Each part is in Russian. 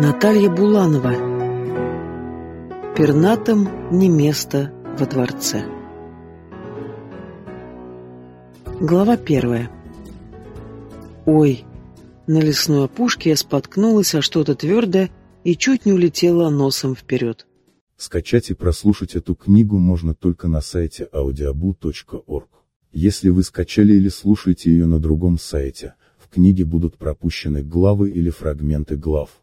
Наталья Буланова Пернатым не место во дворце Глава первая Ой, на лесной опушке я споткнулась о что-то твердое и чуть не улетела носом вперед. Скачать и прослушать эту книгу можно только на сайте audiobu.org. Если вы скачали или слушаете ее на другом сайте, в книге будут пропущены главы или фрагменты глав.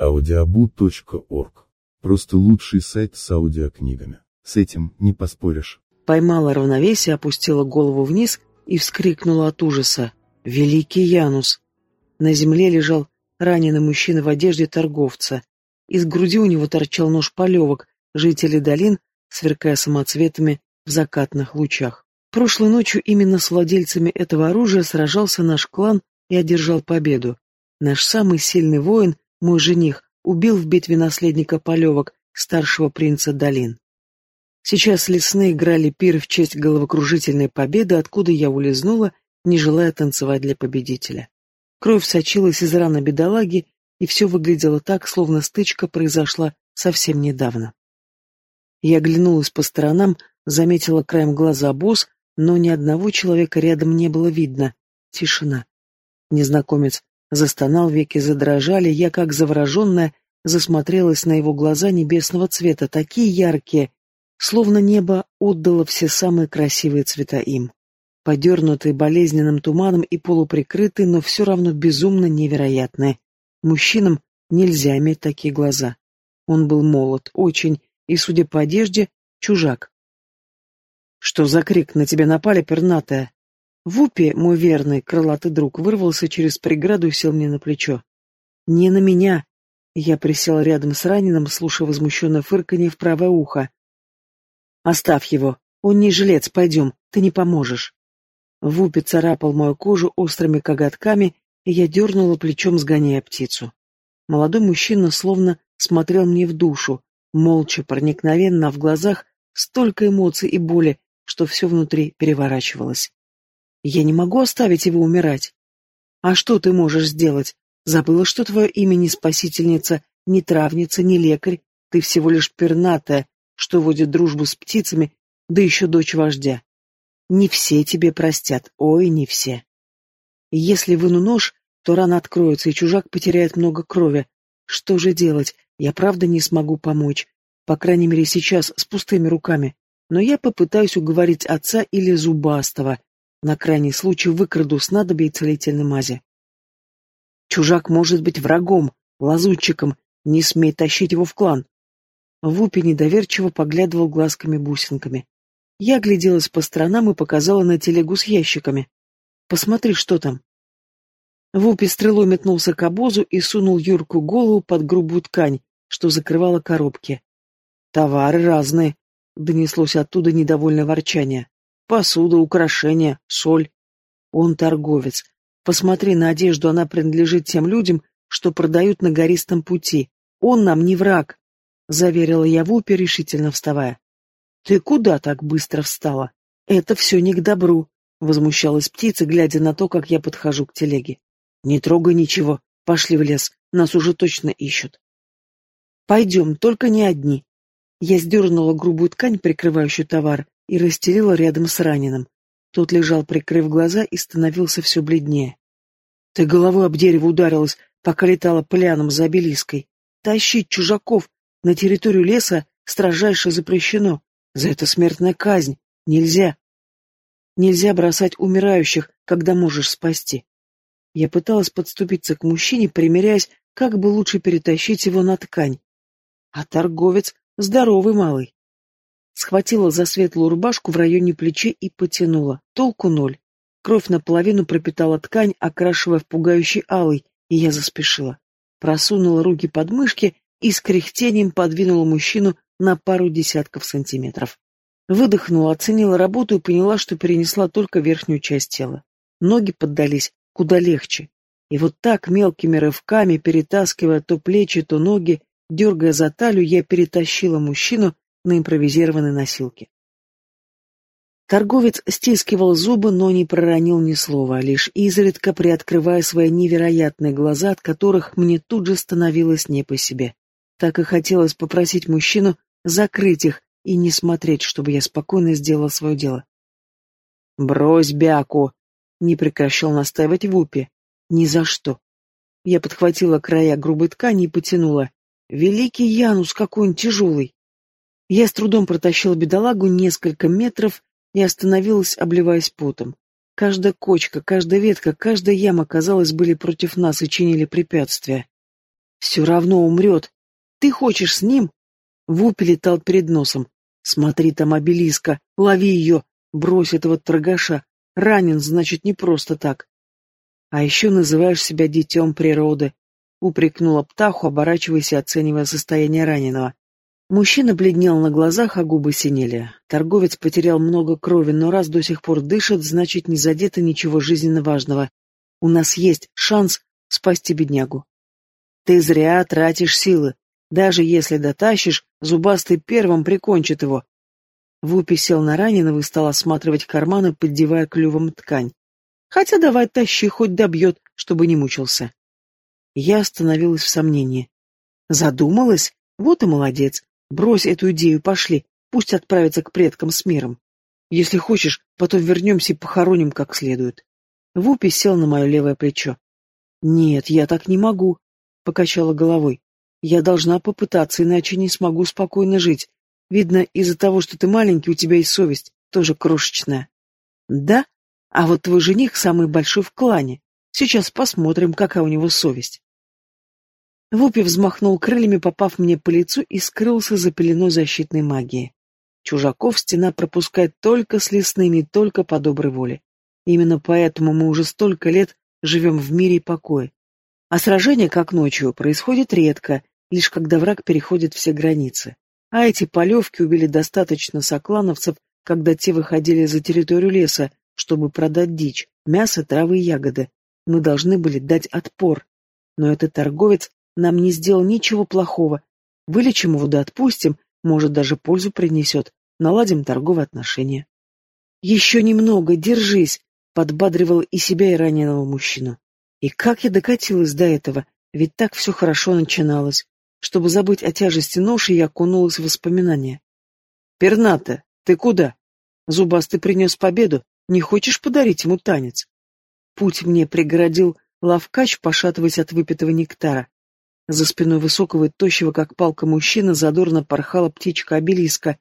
audiobu.org – просто лучший сайт с аудиокнигами. С этим не поспоришь. Поймала равновесие, опустила голову вниз и вскрикнула от ужаса. «Великий Янус!» На земле лежал раненый мужчина в одежде торговца. Из груди у него торчал нож полевок, жители долин, сверкая самоцветами в закатных лучах. Прошлой ночью именно с владельцами этого оружия сражался наш клан и одержал победу. Наш самый сильный воин, мой жених, убил в битве наследника полевок, старшего принца долин. Сейчас лесные играли пир в честь головокружительной победы, откуда я улизнула, не желая танцевать для победителя. Кровь сочилась из раны бедолаги, и все выглядело так, словно стычка произошла совсем недавно. Я оглянулась по сторонам, заметила краем глаза босс, но ни одного человека рядом не было видно. Тишина. Незнакомец застонал, веки задрожали, я, как завороженная, засмотрелась на его глаза небесного цвета, такие яркие, словно небо отдало все самые красивые цвета им. Подернутые болезненным туманом и полуприкрытые, но все равно безумно невероятные. Мужчинам нельзя иметь такие глаза. Он был молод, очень, и, судя по одежде, чужак. «Что за крик? На тебя напали, пернатая?» Вупи, мой верный, крылатый друг, вырвался через преграду и сел мне на плечо. «Не на меня!» Я присел рядом с раненым, слушая возмущенное фырканье в правое ухо. «Оставь его! Он не жилец, пойдем, ты не поможешь!» Вупи царапал мою кожу острыми коготками и я дернула плечом, сгоняя птицу. Молодой мужчина словно смотрел мне в душу, молча, проникновенно, а в глазах столько эмоций и боли, что все внутри переворачивалось. Я не могу оставить его умирать. А что ты можешь сделать? Забыла, что твое имя не спасительница, не травница, не лекарь, ты всего лишь пернатая, что водит дружбу с птицами, да еще дочь вождя. Не все тебе простят, ой, не все. Если выну нож, то рана откроется, и чужак потеряет много крови. Что же делать? Я правда не смогу помочь. По крайней мере, сейчас с пустыми руками. Но я попытаюсь уговорить отца или зубастого. На крайний случай выкраду снадобье и целительной мази. Чужак может быть врагом, лазутчиком. Не смей тащить его в клан. Вупи недоверчиво поглядывал глазками-бусинками. Я огляделась по сторонам и показала на телегу с ящиками. Посмотри, что там. Вупи стрелой метнулся к обозу и сунул Юрку голову под грубую ткань, что закрывала коробки. «Товары разные», — донеслось оттуда недовольное ворчание. «Посуда, украшения, соль. Он торговец. Посмотри на одежду, она принадлежит тем людям, что продают на гористом пути. Он нам не враг», — заверила я Вупи, решительно вставая. «Ты куда так быстро встала? Это все не к добру. Возмущалась птица, глядя на то, как я подхожу к телеге. «Не трогай ничего. Пошли в лес. Нас уже точно ищут». «Пойдем, только не одни». Я сдернула грубую ткань, прикрывающую товар, и расстелила рядом с раненым. Тот лежал, прикрыв глаза, и становился все бледнее. «Ты головой об дерево ударилась, пока летала пляном за обелиской. Тащить чужаков на территорию леса строжайше запрещено. За это смертная казнь. Нельзя. Нельзя бросать умирающих, когда можешь спасти. Я пыталась подступиться к мужчине, примеряясь, как бы лучше перетащить его на ткань. А торговец здоровый малый. Схватила за светлую рубашку в районе плеча и потянула. Толку ноль. Кровь наполовину пропитала ткань, окрашивая в пугающий алый, и я заспешила. Просунула руки под мышки и с кряхтением подвинула мужчину на пару десятков сантиметров. Выдохнула, оценила работу и поняла, что перенесла только верхнюю часть тела. Ноги поддались куда легче. И вот так мелкими рывками, перетаскивая то плечи, то ноги, дергая за талию, я перетащила мужчину на импровизированной носилке. Торговец стискивал зубы, но не проронил ни слова, лишь изредка приоткрывая свои невероятные глаза, от которых мне тут же становилось не по себе. Так и хотелось попросить мужчину закрыть их и не смотреть, чтобы я спокойно сделала свое дело. «Брось бяку!» — не прекращал настаивать Вупи. «Ни за что!» Я подхватила края грубой ткани и потянула. «Великий Янус, какой он тяжелый!» Я с трудом протащила бедолагу несколько метров и остановилась, обливаясь потом. Каждая кочка, каждая ветка, каждая яма, казалось, были против нас и чинили препятствия. «Все равно умрет. Ты хочешь с ним?» Вупи летал перед носом. «Смотри, там обелиска, лови ее, брось этого торгаша. Ранен, значит, не просто так». «А еще называешь себя детем природы», — упрекнула Птаху, оборачиваясь и оценивая состояние раненого. Мужчина бледнел на глазах, а губы синели. Торговец потерял много крови, но раз до сих пор дышит, значит, не задето ничего жизненно важного. У нас есть шанс спасти беднягу. Ты зря тратишь силы. Даже если дотащишь, зубастый первым прикончит его. Вупи сел на раненого и стал осматривать карманы, поддевая клювом ткань. Хотя давай тащи, хоть добьет, чтобы не мучился. Я остановилась в сомнении. Задумалась? Вот и молодец. Брось эту идею, пошли, пусть отправится к предкам с миром. Если хочешь, потом вернемся и похороним как следует. Вупи сел на мое левое плечо. Нет, я так не могу, покачала головой. Я должна попытаться, иначе не смогу спокойно жить. Видно, из-за того, что ты маленький, у тебя есть совесть, тоже крошечная. Да? А вот твой жених самый большой в клане. Сейчас посмотрим, какая у него совесть. Вупи взмахнул крыльями, попав мне по лицу, и скрылся за пеленой защитной магии. Чужаков стена пропускает только с лесными, только по доброй воле. Именно поэтому мы уже столько лет живем в мире и покое. А сражение, как ночью, происходит редко, лишь когда враг переходит все границы. А эти полевки убили достаточно соклановцев, когда те выходили за территорию леса, чтобы продать дичь, мясо, травы и ягоды. Мы должны были дать отпор. Но этот торговец нам не сделал ничего плохого. Вылечим его да отпустим, может, даже пользу принесет. Наладим торговые отношения. Еще немного, держись, подбадривал и себя, и раненого мужчину. И как я докатилась до этого, ведь так все хорошо начиналось. Чтобы забыть о тяжести ноши, я окунулась в воспоминания. «Перната, ты куда? Зубастый принес победу. Не хочешь подарить ему танец?» Путь мне преградил лавкач, пошатываясь от выпитого нектара. За спиной высокого и тощего, как палка мужчины, задорно порхала птичка-обелиска.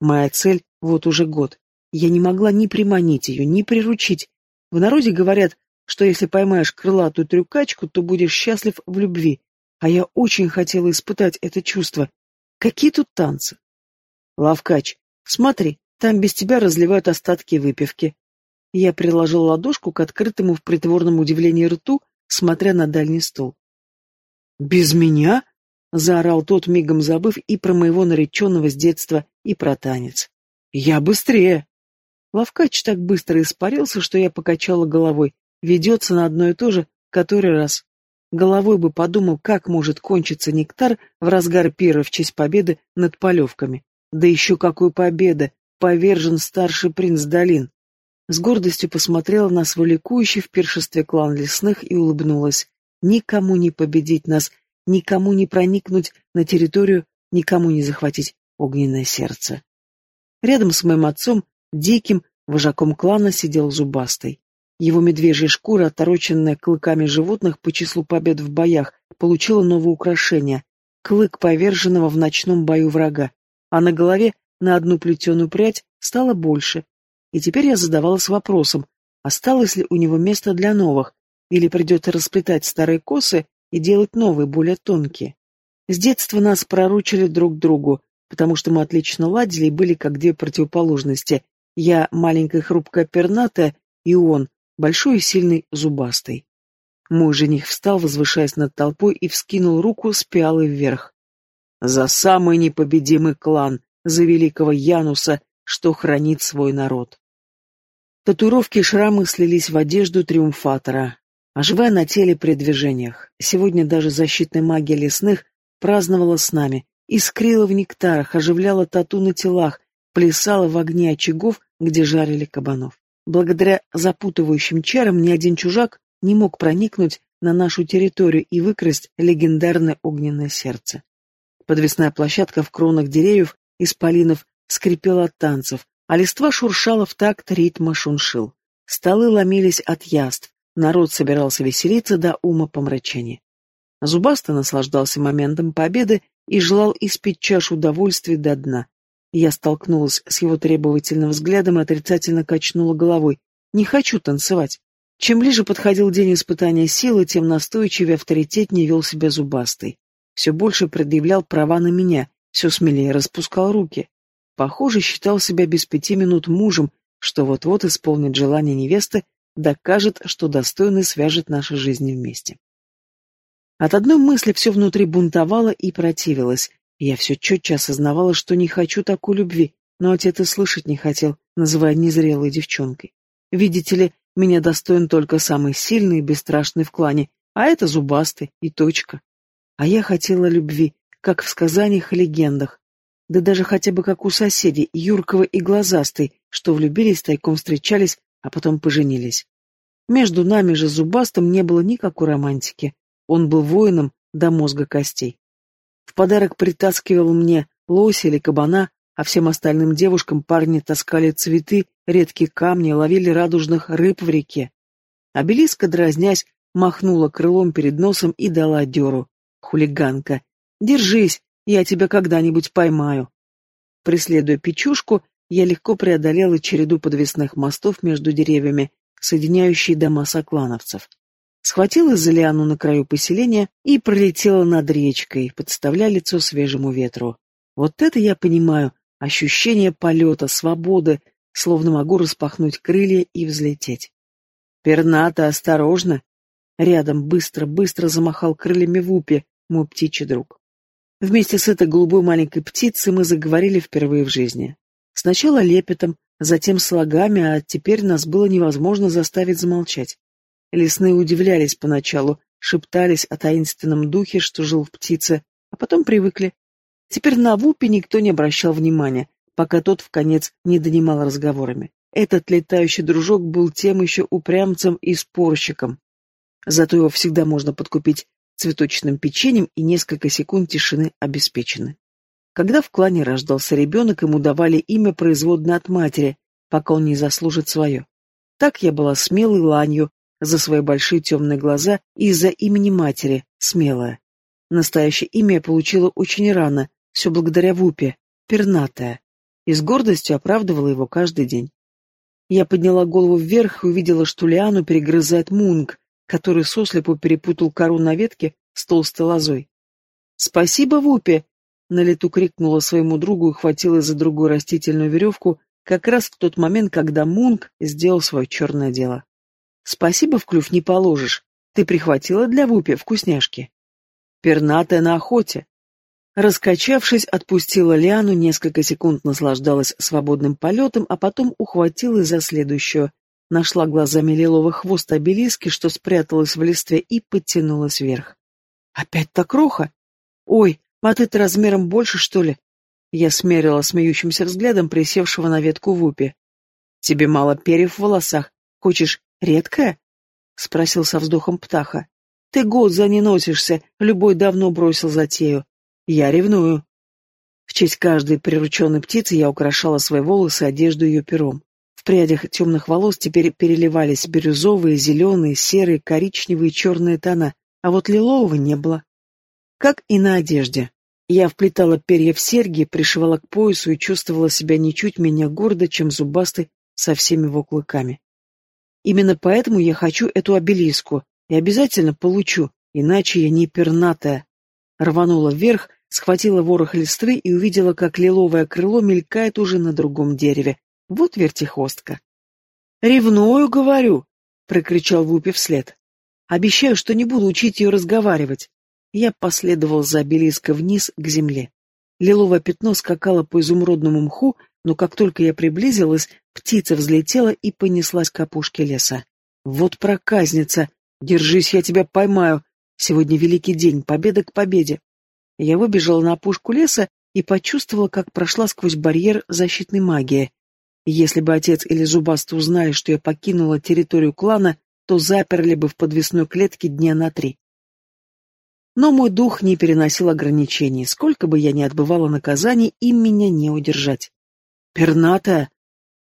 Моя цель вот уже год. Я не могла ни приманить ее, ни приручить. В народе говорят, что если поймаешь крылатую трюкачку, то будешь счастлив в любви. А я очень хотела испытать это чувство. Какие тут танцы? Лавкач, смотри, там без тебя разливают остатки выпивки. Я приложил ладошку к открытому в притворном удивлении рту, смотря на дальний стол. «Без меня?» — заорал тот, мигом забыв и про моего нареченного с детства, и про танец. «Я быстрее!» Лавкач так быстро испарился, что я покачала головой. Ведется на одно и то же, который раз. Головой бы подумал, как может кончиться нектар в разгар пира в честь победы над полевками. Да еще какой победа! Повержен старший принц долин. С гордостью посмотрела на свой ликующий в пиршестве клан лесных и улыбнулась. Никому не победить нас, никому не проникнуть на территорию, никому не захватить огненное сердце. Рядом с моим отцом, диким, вожаком клана, сидел зубастый. Его медвежья шкура, отороченная клыками животных по числу побед в боях, получила новое украшение — клык поверженного в ночном бою врага, а на голове на одну плетеную прядь стало больше. И теперь я задавалась вопросом, осталось ли у него место для новых, или придется расплетать старые косы и делать новые, более тонкие. С детства нас проручили друг другу, потому что мы отлично ладили и были как две противоположности. Я маленькая хрупкая пернатая, и он большой и сильный зубастый. Мой жених встал, возвышаясь над толпой, и вскинул руку с пиалой вверх. За самый непобедимый клан, за великого Януса, что хранит свой народ. Татуировки и шрамы слились в одежду триумфатора, оживая на теле при движениях. Сегодня даже защитная магия лесных праздновала с нами, искрила в нектарах, оживляла тату на телах, плясала в огне очагов, где жарили кабанов. Благодаря запутывающим чарам ни один чужак не мог проникнуть на нашу территорию и выкрасть легендарное огненное сердце. Подвесная площадка в кронах деревьев исполинов скрипела от танцев, а листва шуршала в такт ритма шуншил. Столы ломились от яств, народ собирался веселиться до ума помрачения. Зубастый наслаждался моментом победы и желал испить чашу удовольствия до дна. Я столкнулась с его требовательным взглядом и отрицательно качнула головой. «Не хочу танцевать». Чем ближе подходил день испытания силы, тем настойчивее авторитетнее вел себя зубастый. Все больше предъявлял права на меня, все смелее распускал руки. Похоже, считал себя без пяти минут мужем, что вот-вот исполнит желание невесты, докажет, что достойно свяжет наши жизни вместе. От одной мысли все внутри бунтовало и противилось. Я все четче осознавала, что не хочу такой любви, но отец и слышать не хотел, называя незрелой девчонкой. Видите ли, меня достоин только самый сильный и бесстрашный в клане, а это зубастый и точка. А я хотела любви, как в сказаниях и легендах. Да даже хотя бы как у соседей, Юркова и Глазастой, что влюбились, тайком встречались, а потом поженились. Между нами же зубастым не было никакой романтики. Он был воином до мозга костей. В подарок притаскивал мне лося или кабана, а всем остальным девушкам парни таскали цветы, редкие камни, ловили радужных рыб в реке. Обелиска, дразнясь, махнула крылом перед носом и дала дёру. Хулиганка. Держись, я тебя когда-нибудь поймаю. Преследуя печушку, я легко преодолела череду подвесных мостов между деревьями, соединяющие дома соклановцев схватила за лиану на краю поселения и пролетела над речкой, подставляя лицо свежему ветру. Вот это я понимаю, ощущение полета, свободы, словно могу распахнуть крылья и взлететь. Перната, осторожно! Рядом быстро-быстро замахал крыльями Вупи, мой птичий друг. Вместе с этой голубой маленькой птицей мы заговорили впервые в жизни. Сначала лепетом, затем слогами, а теперь нас было невозможно заставить замолчать. Лесные удивлялись поначалу, шептались о таинственном духе, что жил в птице, а потом привыкли. Теперь на Вупе никто не обращал внимания, пока тот в конец не донимал разговорами. Этот летающий дружок был тем еще упрямцем и спорщиком. Зато его всегда можно подкупить цветочным печеньем, и несколько секунд тишины обеспечены. Когда в клане рождался ребенок, ему давали имя производное от матери, пока он не заслужит свое. Так я была смелой ланью, за свои большие темные глаза и из-за имени матери, смелая. Настоящее имя я получила очень рано, все благодаря Вупе, пернатая, и с гордостью оправдывала его каждый день. Я подняла голову вверх и увидела, что Лиану перегрызает Мунг, который сослепу перепутал кору на ветке с толстой лозой. «Спасибо, Вупе!» — на лету крикнула своему другу и хватила за другую растительную веревку, как раз в тот момент, когда Мунг сделал свое черное дело. Спасибо в клюв не положишь. Ты прихватила для Вупи вкусняшки. Пернатая на охоте. Раскачавшись, отпустила Лиану, несколько секунд наслаждалась свободным полетом, а потом ухватилась за следующую. Нашла глазами лиловый хвост обелиски, что спряталась в листве, и подтянулась вверх. «Опять так кроха? Ой, а ты-то размером больше, что ли?» Я смерила смеющимся взглядом присевшего на ветку Вупи. «Тебе мало перьев в волосах. Хочешь Редкая? спросил со вздохом птаха. Ты год за не носишься, любой давно бросил затею. Я ревную. В честь каждой прирученной птицы я украшала свои волосы, одежду ее пером. В прядях темных волос теперь переливались бирюзовые, зеленые, серые, коричневые, черные тона, а вот лилового не было. Как и на одежде. Я вплетала перья в серьги, пришивала к поясу и чувствовала себя ничуть менее гордо, чем зубастый со всеми его клыками. Именно поэтому я хочу эту обелиску и обязательно получу, иначе я не пернатая. Рванула вверх, схватила ворох листвы и увидела, как лиловое крыло мелькает уже на другом дереве. Вот вертихостка. «Ревную, говорю!» — прокричал Вупи вслед. «Обещаю, что не буду учить ее разговаривать». Я последовал за обелиска вниз к земле. Лиловое пятно скакало по изумрудному мху, но как только я приблизилась, птица взлетела и понеслась к опушке леса. Вот проказница! Держись, я тебя поймаю! Сегодня великий день, победа к победе! Я выбежала на опушку леса и почувствовала, как прошла сквозь барьер защитной магии. Если бы отец или зубастый узнали, что я покинула территорию клана, то заперли бы в подвесной клетке дня на три. Но мой дух не переносил ограничений. Сколько бы я ни отбывала наказаний, им меня не удержать. «Перната!»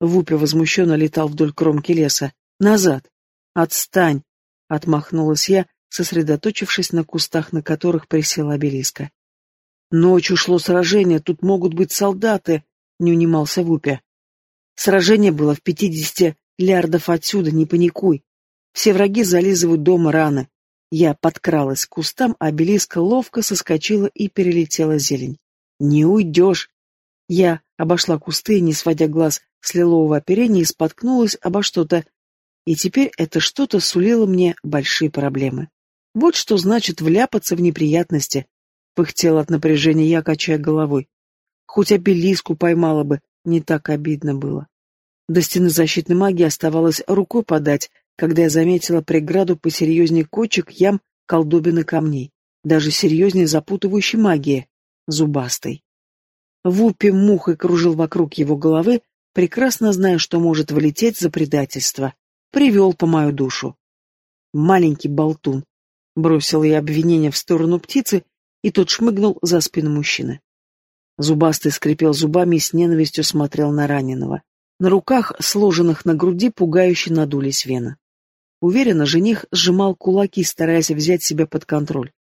Вупи возмущенно летал вдоль кромки леса. «Назад! Отстань!» — отмахнулась я, сосредоточившись на кустах, на которых присела обелиска. «Ночью шло сражение, тут могут быть солдаты!» — не унимался Вупи. «Сражение было в пятидесяти лярдов отсюда, не паникуй. Все враги зализывают дома раны. Я подкралась к кустам, а обелиска ловко соскочила и перелетела зелень. «Не уйдешь!» Я обошла кусты, не сводя глаз с лилового оперения, и споткнулась обо что-то. И теперь это что-то сулило мне большие проблемы. Вот что значит вляпаться в неприятности. Пыхтела от напряжения я, качая головой. Хоть обелиску поймала бы, не так обидно было. До стены защитной магии оставалось рукой подать, когда я заметила преграду посерьезнее кочек, ям, колдобин и камней, даже серьезнее запутывающей магии, зубастой. Вупи мухой кружил вокруг его головы, прекрасно зная, что может влететь за предательство. Привел по мою душу. Маленький болтун. Бросил я обвинение в сторону птицы, и тот шмыгнул за спину мужчины. Зубастый скрипел зубами и с ненавистью смотрел на раненого. На руках, сложенных на груди, пугающе надулись вены. Уверенно, жених сжимал кулаки, стараясь взять себя под контроль.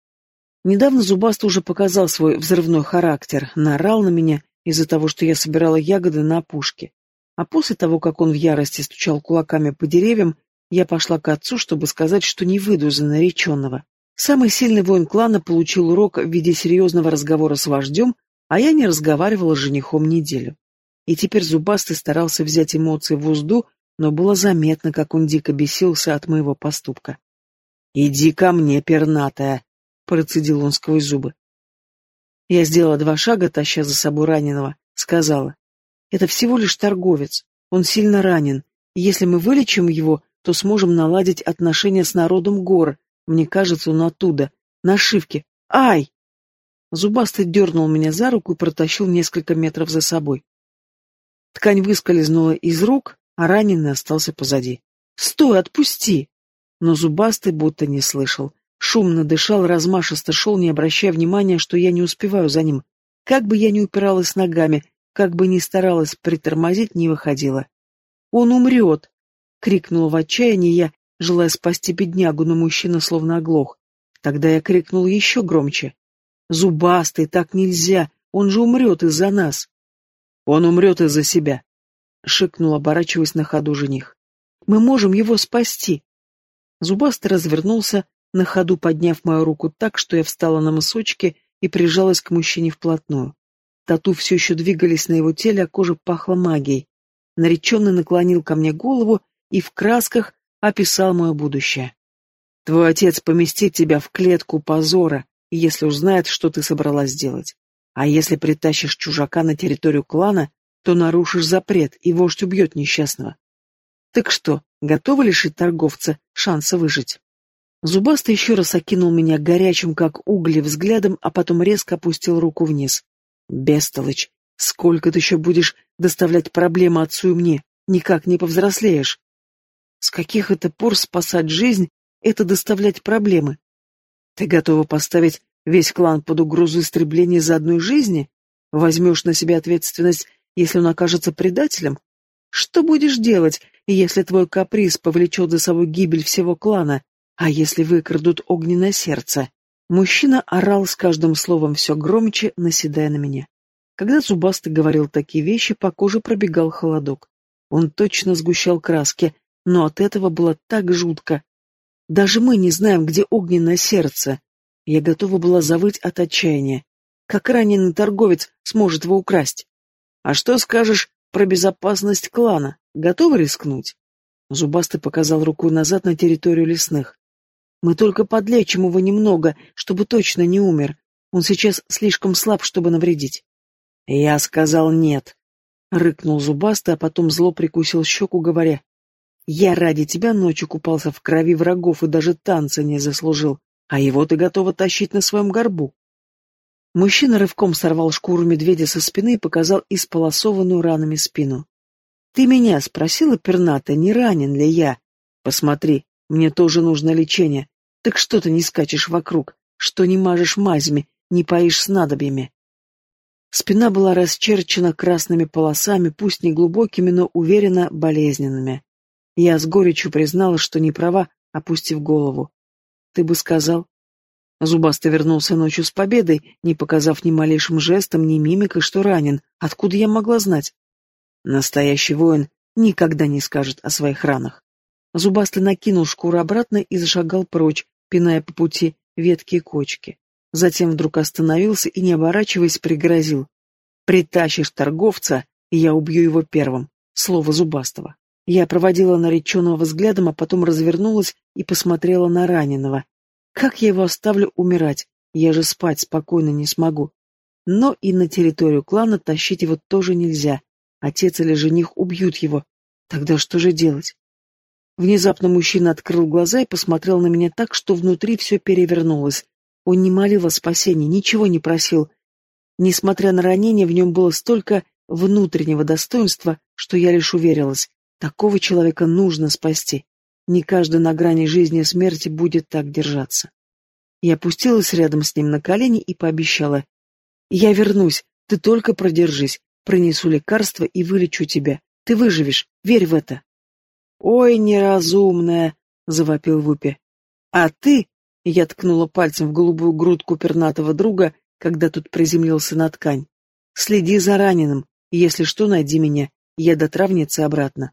Недавно Зубастый уже показал свой взрывной характер, наорал на меня из-за того, что я собирала ягоды на опушке. А после того, как он в ярости стучал кулаками по деревьям, я пошла к отцу, чтобы сказать, что не выйду за нареченного. Самый сильный воин клана получил урок в виде серьезного разговора с вождем, а я не разговаривала с женихом неделю. И теперь Зубастый старался взять эмоции в узду, но было заметно, как он дико бесился от моего поступка. «Иди ко мне, пернатая!» — процедил он сквозь зубы. Я сделала два шага, таща за собой раненого, сказала. «Это всего лишь торговец. Он сильно ранен. И если мы вылечим его, то сможем наладить отношения с народом гор. Мне кажется, он оттуда. Нашивки. Ай!» Зубастый дернул меня за руку и протащил несколько метров за собой. Ткань выскользнула из рук, а раненый остался позади. «Стой, отпусти!» Но зубастый будто не слышал. Шумно дышал, размашисто шел, не обращая внимания, что я не успеваю за ним. Как бы я ни упиралась ногами, как бы ни старалась притормозить, не выходила. «Он умрет!» — крикнула в отчаянии я, желая спасти беднягу, но мужчина словно оглох. Тогда я крикнул еще громче. «Зубастый, так нельзя! Он же умрет из-за нас!» «Он умрет из-за себя!» — шикнул, оборачиваясь на ходу жених. «Мы можем его спасти!» Зубастый развернулся, на ходу подняв мою руку так, что я встала на мысочке и прижалась к мужчине вплотную. Тату все еще двигались на его теле, а кожа пахла магией. Нареченный наклонил ко мне голову и в красках описал мое будущее. «Твой отец поместит тебя в клетку позора, если узнает, что ты собралась сделать. А если притащишь чужака на территорию клана, то нарушишь запрет, и вождь убьет несчастного. Так что, готовы лишить торговца шанса выжить? Зубастый еще раз окинул меня горячим, как угли, взглядом, а потом резко опустил руку вниз. «Бестолочь, сколько ты еще будешь доставлять проблемы отцу и мне? Никак не повзрослеешь. С каких это пор спасать жизнь — это доставлять проблемы? Ты готова поставить весь клан под угрозу истребления за одной жизни? Возьмешь на себя ответственность если он окажется предателем? Что будешь делать, если твой каприз повлечет за собой гибель всего клана, а если выкрадут огненное сердце? Мужчина орал с каждым словом все громче, наседая на меня. Когда Зубастый говорил такие вещи, по коже пробегал холодок. Он точно сгущал краски, но от этого было так жутко. Даже мы не знаем, где огненное сердце. Я готова была завыть от отчаяния. Как раненый торговец сможет его украсть? А что скажешь про безопасность клана? Готовы рискнуть? Зубастый показал рукой назад на территорию лесных. Мы только подлечим его немного, чтобы точно не умер. Он сейчас слишком слаб, чтобы навредить. Я сказал нет. Рыкнул зубастый, а потом зло прикусил щеку, говоря. Я ради тебя ночью купался в крови врагов и даже танца не заслужил, а его ты готова тащить на своем горбу. Мужчина рывком сорвал шкуру медведя со спины и показал исполосованную ранами спину. «Ты меня спросила, перната, не ранен ли я? Посмотри, мне тоже нужно лечение. Так что ты не скачешь вокруг? Что не мажешь мазями, не поишь снадобьями?» Спина была расчерчена красными полосами, пусть не глубокими, но уверенно болезненными. Я с горечью признала, что не права, опустив голову. «Ты бы сказал, Зубастый вернулся ночью с победой, не показав ни малейшим жестом, ни мимикой, что ранен. Откуда я могла знать? Настоящий воин никогда не скажет о своих ранах. Зубастый накинул шкуру обратно и зашагал прочь, пиная по пути ветки и кочки. Затем вдруг остановился и, не оборачиваясь, пригрозил. «Притащишь торговца, и я убью его первым». Слово Зубастого. Я проводила нареченного взглядом, а потом развернулась и посмотрела на раненого. Как я его оставлю умирать? Я же спать спокойно не смогу. Но и на территорию клана тащить его тоже нельзя. Отец или жених убьют его. Тогда что же делать? Внезапно мужчина открыл глаза и посмотрел на меня так, что внутри все перевернулось. Он не молил о спасении, ничего не просил. Несмотря на ранение, в нем было столько внутреннего достоинства, что я лишь уверилась, такого человека нужно спасти. Не каждый на грани жизни и смерти будет так держаться. Я опустилась рядом с ним на колени и пообещала. «Я вернусь, ты только продержись, принесу лекарство и вылечу тебя. Ты выживешь, верь в это». «Ой, неразумная!» — завопил Вупи. «А ты...» — я ткнула пальцем в голубую грудку пернатого друга, когда тут приземлился на ткань. «Следи за раненым, если что, найди меня, я до травницы обратно».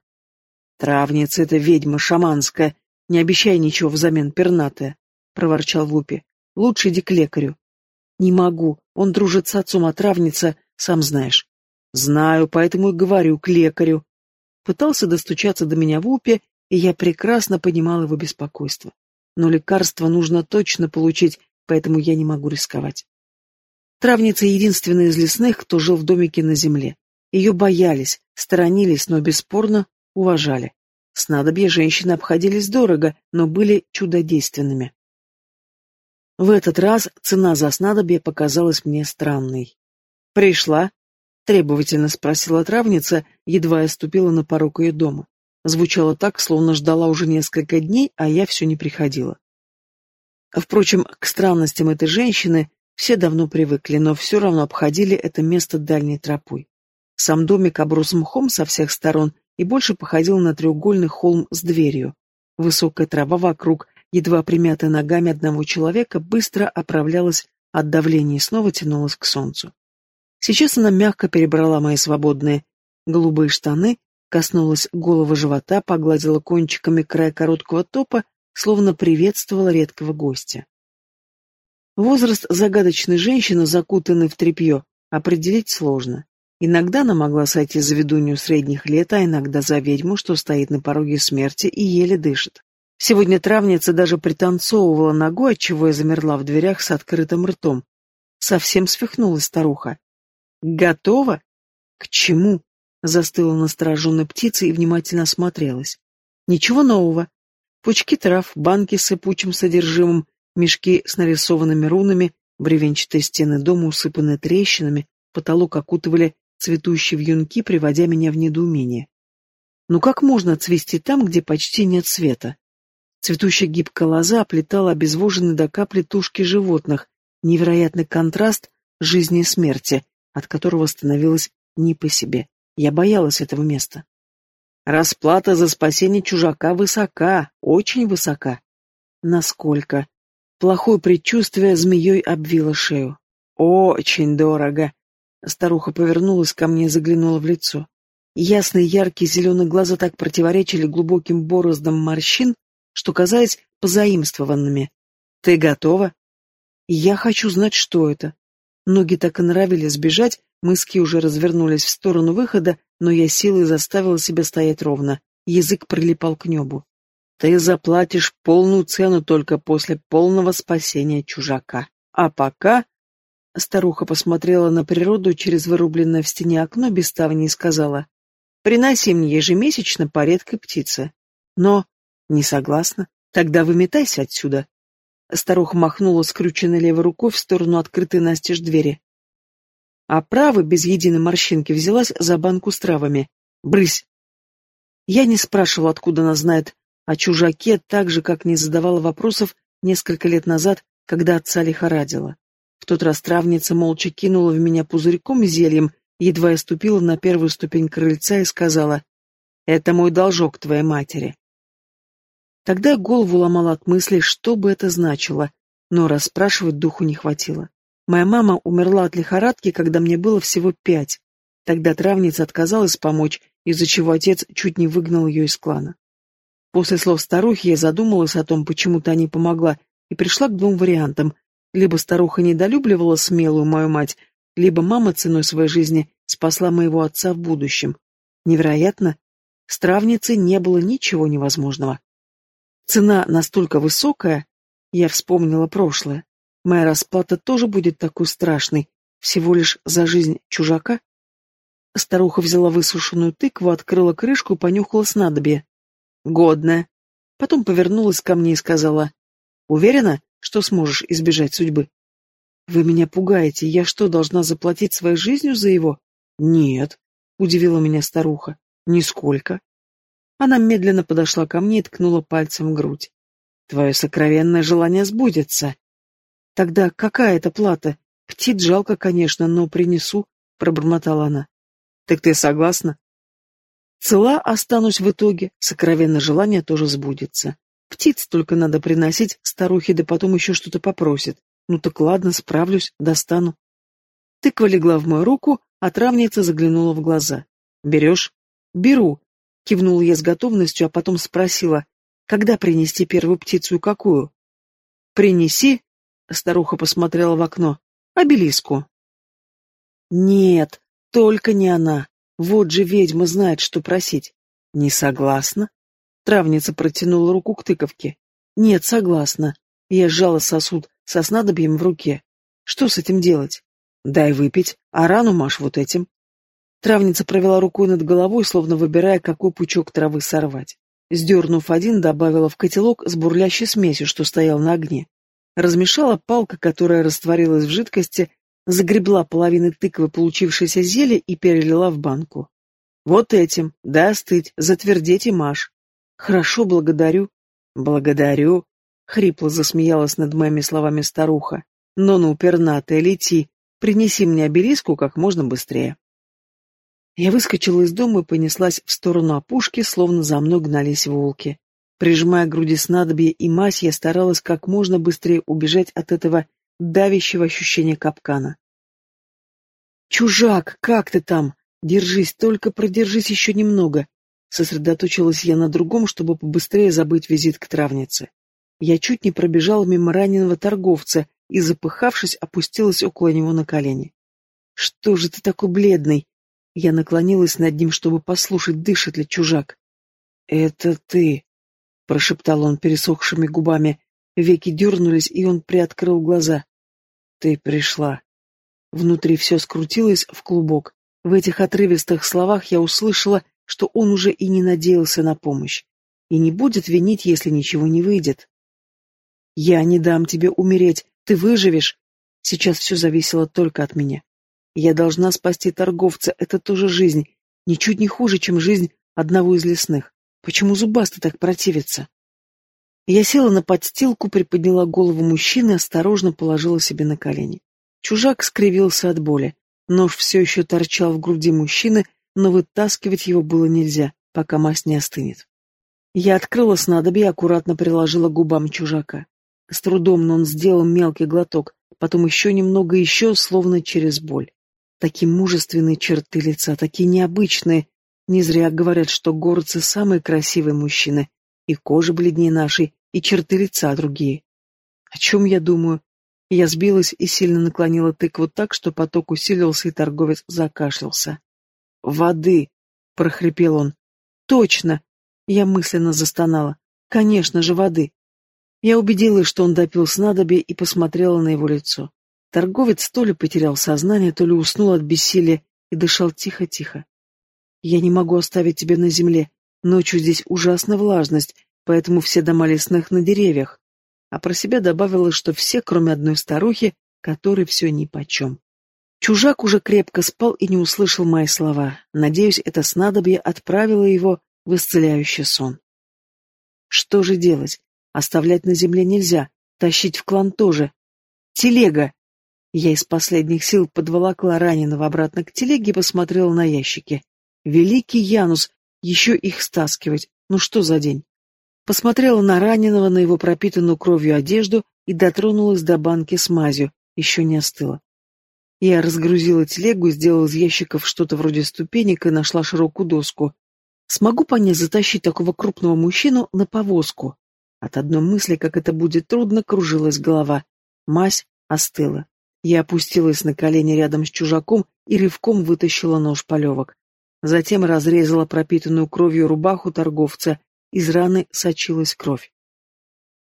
«Травница — это ведьма шаманская. Не обещай ничего взамен, пернатая», — проворчал Вупи. «Лучше иди к лекарю». «Не могу. Он дружит с отцом, а травница, сам знаешь». «Знаю, поэтому и говорю, к лекарю». Пытался достучаться до меня Вупи, и я прекрасно понимал его беспокойство. Но лекарство нужно точно получить, поэтому я не могу рисковать. Травница — единственная из лесных, кто жил в домике на земле. Ее боялись, сторонились, но бесспорно уважали. Снадобья женщины обходились дорого, но были чудодейственными. В этот раз цена за снадобье показалась мне странной. «Пришла?» — требовательно спросила травница, едва я ступила на порог ее дома. Звучало так, словно ждала уже несколько дней, а я все не приходила. Впрочем, к странностям этой женщины все давно привыкли, но все равно обходили это место дальней тропой. Сам домик оброс мхом со всех сторон и больше походил на треугольный холм с дверью. Высокая трава вокруг, едва примятая ногами одного человека, быстро оправлялась от давления и снова тянулась к солнцу. Сейчас она мягко перебрала мои свободные голубые штаны, коснулась головы живота, погладила кончиками край короткого топа, словно приветствовала редкого гостя. Возраст загадочной женщины, закутанной в тряпье, определить сложно. Иногда она могла сойти за ведунью средних лет, а иногда за ведьму, что стоит на пороге смерти и еле дышит. Сегодня травница даже пританцовывала ногой, отчего я замерла в дверях с открытым ртом. Совсем свихнулась старуха. «Готова?» «К чему?» Застыла настороженной птицей и внимательно осмотрелась. «Ничего нового. Пучки трав, банки с сыпучим содержимым, мешки с нарисованными рунами, бревенчатые стены дома, усыпанные трещинами, потолок окутывали цветущие вьюнки, приводя меня в недоумение. Ну как можно цвести там, где почти нет света? Цветущая гибкая лоза оплетала обезвоженные до капли тушки животных, невероятный контраст жизни и смерти, от которого становилось не по себе. Я боялась этого места. Расплата за спасение чужака высока, очень высока. Насколько? Плохое предчувствие змеей обвило шею. Очень дорого. Старуха повернулась ко мне и заглянула в лицо. Ясные яркие зеленые глаза так противоречили глубоким бороздам морщин, что казались позаимствованными. «Ты готова?» «Я хочу знать, что это». Ноги так и нравились сбежать, мыски уже развернулись в сторону выхода, но я силой заставила себя стоять ровно. Язык прилипал к небу. Ты заплатишь полную цену только после полного спасения чужака. А пока...» Старуха посмотрела на природу через вырубленное в стене окно без ставни и сказала, «Приноси мне ежемесячно по редкой птице». Но... Не согласна? Тогда выметайся отсюда. Старуха махнула скрюченной левой рукой в сторону открытой настежь двери. А правой, без единой морщинки, взялась за банку с травами. «Брысь!» Я не спрашивала, откуда она знает о чужаке, так же, как не задавала вопросов несколько лет назад, когда отца лихорадила. В тот раз травница молча кинула в меня пузырьком зельем, едва я ступила на первую ступень крыльца и сказала, «Это мой должок твоей матери». Тогда я голову ломала от мыслей, что бы это значило, но расспрашивать духу не хватило. Моя мама умерла от лихорадки, когда мне было всего пять. Тогда травница отказалась помочь, из-за чего отец чуть не выгнал ее из клана. После слов старухи я задумалась о том, почему та не помогла, и пришла к двум вариантам. Либо старуха недолюбливала смелую мою мать, либо мама ценой своей жизни спасла моего отца в будущем. Невероятно, с травницей не было ничего невозможного. Цена настолько высокая, я вспомнила прошлое. Моя расплата тоже будет такой страшной, всего лишь за жизнь чужака. Старуха взяла высушенную тыкву, открыла крышку и понюхала снадобье. Годная. Потом повернулась ко мне и сказала, «Уверена, что сможешь избежать судьбы?» «Вы меня пугаете. Я что, должна заплатить своей жизнью за его?» «Нет», — удивила меня старуха. «Нисколько». Она медленно подошла ко мне и ткнула пальцем в грудь. «Твое сокровенное желание сбудется». «Тогда какая это плата? Птиц жалко, конечно, но принесу», — пробормотала она. «Так ты согласна?» Цела останусь в итоге, сокровенное желание тоже сбудется. Птиц только надо приносить старухе, да потом еще что-то попросит. Ну так ладно, справлюсь, достану. Тыква легла в мою руку, а травница заглянула в глаза. «Берешь?» «Беру», — кивнула я с готовностью, а потом спросила, «Когда принести первую птицу и какую?» «Принеси», — старуха посмотрела в окно, — «обелиску». «Нет, только не она. Вот же ведьма знает, что просить. Не согласна? Травница протянула руку к тыковке. Нет, согласна. Я сжала сосуд со снадобьем в руке. Что с этим делать? Дай выпить, а рану маш вот этим. Травница провела рукой над головой, словно выбирая, какой пучок травы сорвать. Сдернув один, добавила в котелок с бурлящей смесью, что стоял на огне. Размешала палка, которая растворилась в жидкости, загребла половины тыквы получившееся зелье и перелила в банку. Вот этим, да остыть, затвердеть и маш. Хорошо, благодарю. Благодарю. Хрипло засмеялась над моими словами старуха. Но-ну, пернатая, лети, принеси мне обелиску как можно быстрее. Я выскочила из дома и понеслась в сторону опушки, словно за мной гнались волки. Прижимая к груди снадобье и мазь, я старалась как можно быстрее убежать от этого давящего ощущения капкана. «Чужак, как ты там? Держись, только продержись еще немного!» Сосредоточилась я на другом, чтобы побыстрее забыть визит к травнице. Я чуть не пробежала мимо раненого торговца и, запыхавшись, опустилась около него на колени. «Что же ты такой бледный?» Я наклонилась над ним, чтобы послушать, дышит ли чужак. «Это ты», — прошептал он пересохшими губами, Веки дернулись, и он приоткрыл глаза. «Ты пришла». Внутри все скрутилось в клубок. В этих отрывистых словах я услышала, что он уже и не надеялся на помощь. И не будет винить, если ничего не выйдет. «Я не дам тебе умереть, ты выживешь!» Сейчас все зависело только от меня. Я должна спасти торговца, это тоже жизнь, ничуть не хуже, чем жизнь одного из лесных. Почему зубастый так противится? Я села на подстилку, приподняла голову мужчины и осторожно положила себе на колени. Чужак скривился от боли. Нож все еще торчал в груди мужчины, но вытаскивать его было нельзя, пока мазь не остынет. Я открыла снадобье и аккуратно приложила губам чужака. С трудом, но он сделал мелкий глоток, потом еще немного еще, словно через боль. Такие мужественные черты лица, такие необычные. Не зря говорят, что горцы — самые красивые мужчины, и кожа бледнее нашей, и черты лица другие. О чем я думаю? Я сбилась и сильно наклонила тыкву так, что поток усилился, и торговец закашлялся. «Воды!» — прохрипел он. «Точно!» — я мысленно застонала. Конечно же, воды. Я убедилась, что он допил снадобье и посмотрела на его лицо. Торговец то ли потерял сознание, то ли уснул от бессилия и дышал тихо-тихо. «Я не могу оставить тебя на земле. Ночью здесь ужасная влажность, поэтому все дома лесных на деревьях». А про себя добавила, что все, кроме одной старухи, которой все нипочем. Чужак уже крепко спал и не услышал мои слова. Надеюсь, это снадобье отправило его в исцеляющий сон. Что же делать? Оставлять на земле нельзя, тащить в клан тоже. Телега! Я из последних сил подволокла раненого обратно к телеге и посмотрела на ящики. Великий Янус, еще их стаскивать. Ну что за день? Посмотрела на раненого, на его пропитанную кровью одежду и дотронулась до банки с мазью, еще не остыла. Я разгрузила телегу, сделала из ящиков что-то вроде ступенек и нашла широкую доску. Смогу понять затащить такого крупного мужчину на повозку? От одной мысли, как это будет трудно, кружилась голова. Мазь остыла. Я опустилась на колени рядом с чужаком и рывком вытащила нож полевок. Затем разрезала пропитанную кровью рубаху торговца. Из раны сочилась кровь.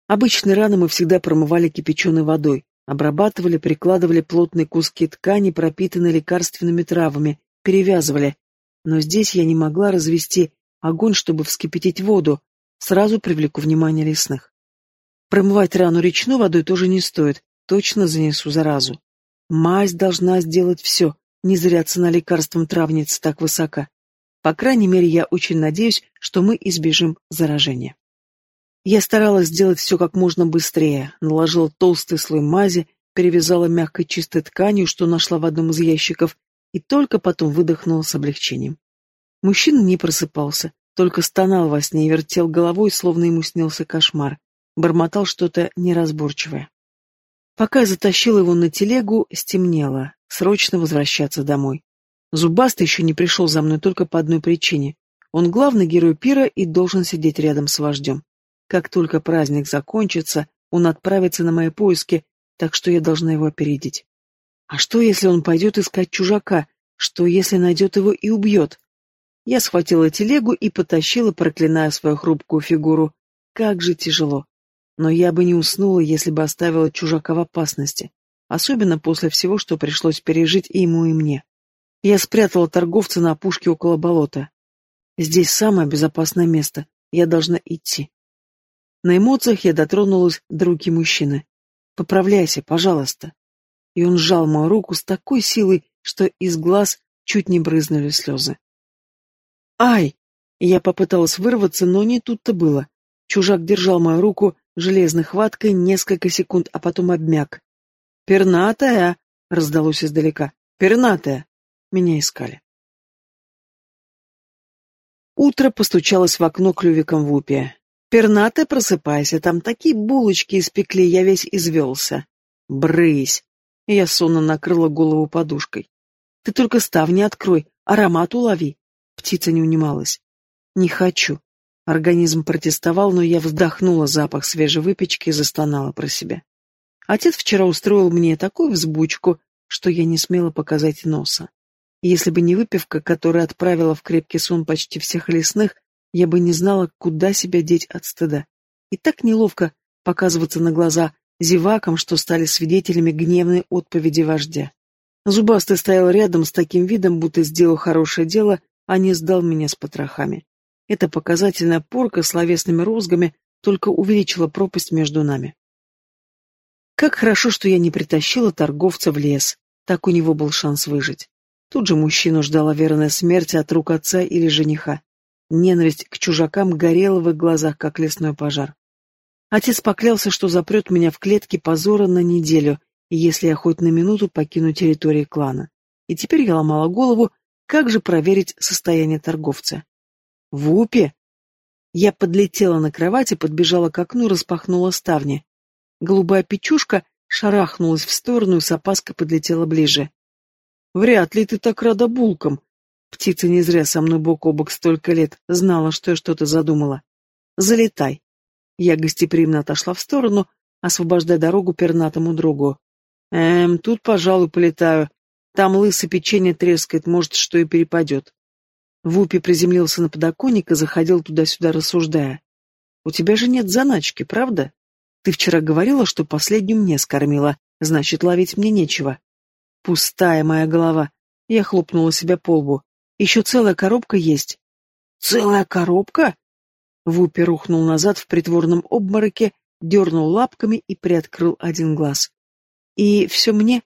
Обычные раны мы всегда промывали кипяченой водой. Обрабатывали, прикладывали плотные куски ткани, пропитанные лекарственными травами, перевязывали. Но здесь я не могла развести огонь, чтобы вскипятить воду, сразу привлеку внимание лесных. Промывать рану речной водой тоже не стоит, точно занесу заразу. Мазь должна сделать все, не зря цена лекарствам травницы так высока. По крайней мере, я очень надеюсь, что мы избежим заражения. Я старалась сделать все как можно быстрее, наложила толстый слой мази, перевязала мягкой чистой тканью, что нашла в одном из ящиков, и только потом выдохнула с облегчением. Мужчина не просыпался, только стонал во сне и вертел головой, словно ему снился кошмар. Бормотал что-то неразборчивое. Пока я затащила его на телегу, стемнело. Срочно возвращаться домой. Зубастый еще не пришел за мной только по одной причине. Он главный герой пира и должен сидеть рядом с вождем. Как только праздник закончится, он отправится на мои поиски, так что я должна его опередить. А что, если он пойдет искать чужака? Что, если найдет его и убьет? Я схватила телегу и потащила, проклиная свою хрупкую фигуру. Как же тяжело. Но я бы не уснула, если бы оставила чужака в опасности. Особенно после всего, что пришлось пережить и ему, и мне. Я спрятала торговца на опушке около болота. Здесь самое безопасное место. Я должна идти. На эмоциях я дотронулась до руки мужчины. «Поправляйся, пожалуйста». И он сжал мою руку с такой силой, что из глаз чуть не брызнули слезы. «Ай!» Я попыталась вырваться, но не тут-то было. Чужак держал мою руку железной хваткой несколько секунд, а потом обмяк. «Пернатая!» — раздалось издалека. «Пернатая!» Меня искали. Утро постучалось в окно клювиком в упе. Пернатая, просыпайся, там такие булочки испекли, я весь извелся. Брысь. Я сонно накрыла голову подушкой. Ты только ставни открой, аромат улови. Птица не унималась. Не хочу. Организм протестовал, но я вздохнула запах свежей выпечки и застонала про себя. Отец вчера устроил мне такую взбучку, что я не смела показать носа. Если бы не выпивка, которая отправила в крепкий сон почти всех лесных, я бы не знала, куда себя деть от стыда. И так неловко показываться на глаза зевакам, что стали свидетелями гневной отповеди вождя. Зубастый стоял рядом с таким видом, будто сделал хорошее дело, а не сдал меня с потрохами. Эта показательная порка словесными розгами только увеличила пропасть между нами. Как хорошо, что я не притащила торговца в лес, так у него был шанс выжить. Тут же мужчину ждала верная смерть от рук отца или жениха. Ненависть к чужакам горела в их глазах, как лесной пожар. Отец поклялся, что запрет меня в клетке позора на неделю, если я хоть на минуту покину территорию клана. И теперь я ломала голову, как же проверить состояние торговца. В упе? Я подлетела на кровати, подбежала к окну, распахнула ставни. Голубая печушка шарахнулась в сторону с опаской подлетела ближе. «Вряд ли ты так рада булкам», Птица не зря со мной бок о бок столько лет, знала, что я что-то задумала. Залетай. Я гостеприимно отошла в сторону, освобождая дорогу пернатому другу. Эм, тут, пожалуй, полетаю. Там лысый печенье трескает, может, что и перепадет. Вупи приземлился на подоконник и заходил туда-сюда, рассуждая. У тебя же нет заначки, правда? Ты вчера говорила, что последнюю мне скормила, значит, ловить мне нечего. Пустая моя голова. Я хлопнула себя по лбу. Еще целая коробка есть. Целая коробка? Вупи рухнул назад в притворном обмороке, дернул лапками и приоткрыл один глаз. И все мне?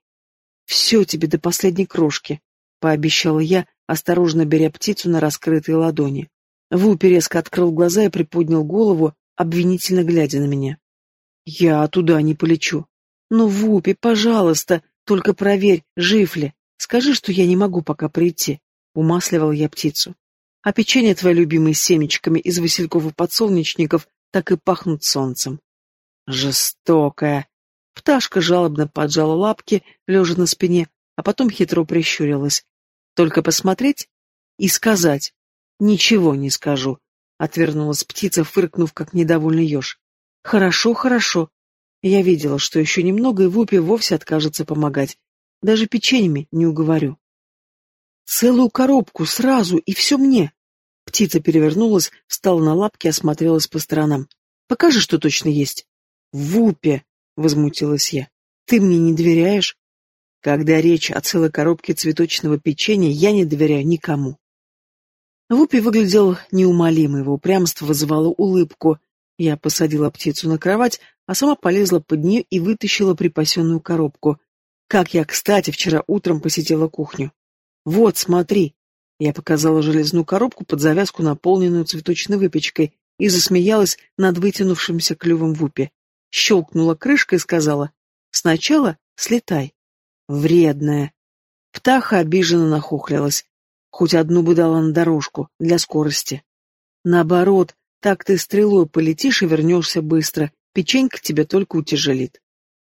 Все тебе до последней крошки, пообещала я, осторожно беря птицу на раскрытые ладони. Вупи резко открыл глаза и приподнял голову, обвинительно глядя на меня. «Я туда не полечу». «Ну, Вупи, пожалуйста, только проверь, жив ли. Скажи, что я не могу пока прийти», — умасливал я птицу. «А печенье твои любимые с семечками из васильков и подсолнечников так и пахнут солнцем». «Жестокая!» Пташка жалобно поджала лапки, лежа на спине, а потом хитро прищурилась. «Только посмотреть и сказать. Ничего не скажу», — отвернулась птица, фыркнув, как недовольный еж. Хорошо, хорошо. Я видела, что еще немного, и Вупи вовсе откажется помогать. Даже печеньями не уговорю. Целую коробку сразу, и все мне. Птица перевернулась, встала на лапки, осмотрелась по сторонам. Покажи, что точно есть. Вупе, возмутилась я. Ты мне не доверяешь? Когда речь о целой коробке цветочного печенья, я не доверяю никому. Вупи выглядел неумолимо, его упрямство вызывало улыбку, я посадила птицу на кровать, а сама полезла под нее и вытащила припасенную коробку. Как я, кстати, вчера утром посетила кухню. «Вот, смотри!» Я показала железную коробку под завязку, наполненную цветочной выпечкой, и засмеялась над вытянувшимся клювом Вупи. Щелкнула крышкой и сказала, «Сначала слетай». Вредная. Птаха обиженно нахохлилась. Хоть одну бы дала на дорожку, для скорости. Наоборот, так ты стрелой полетишь и вернешься быстро, печенька тебя только утяжелит.